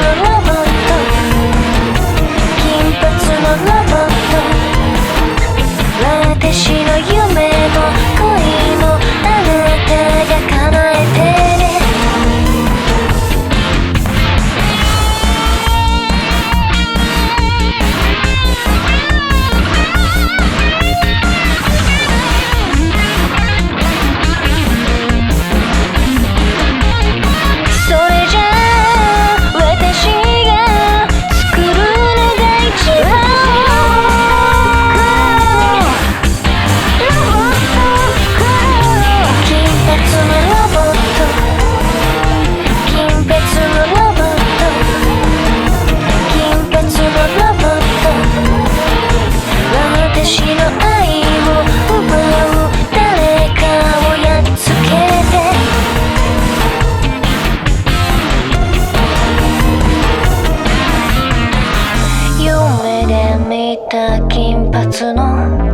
Oh. の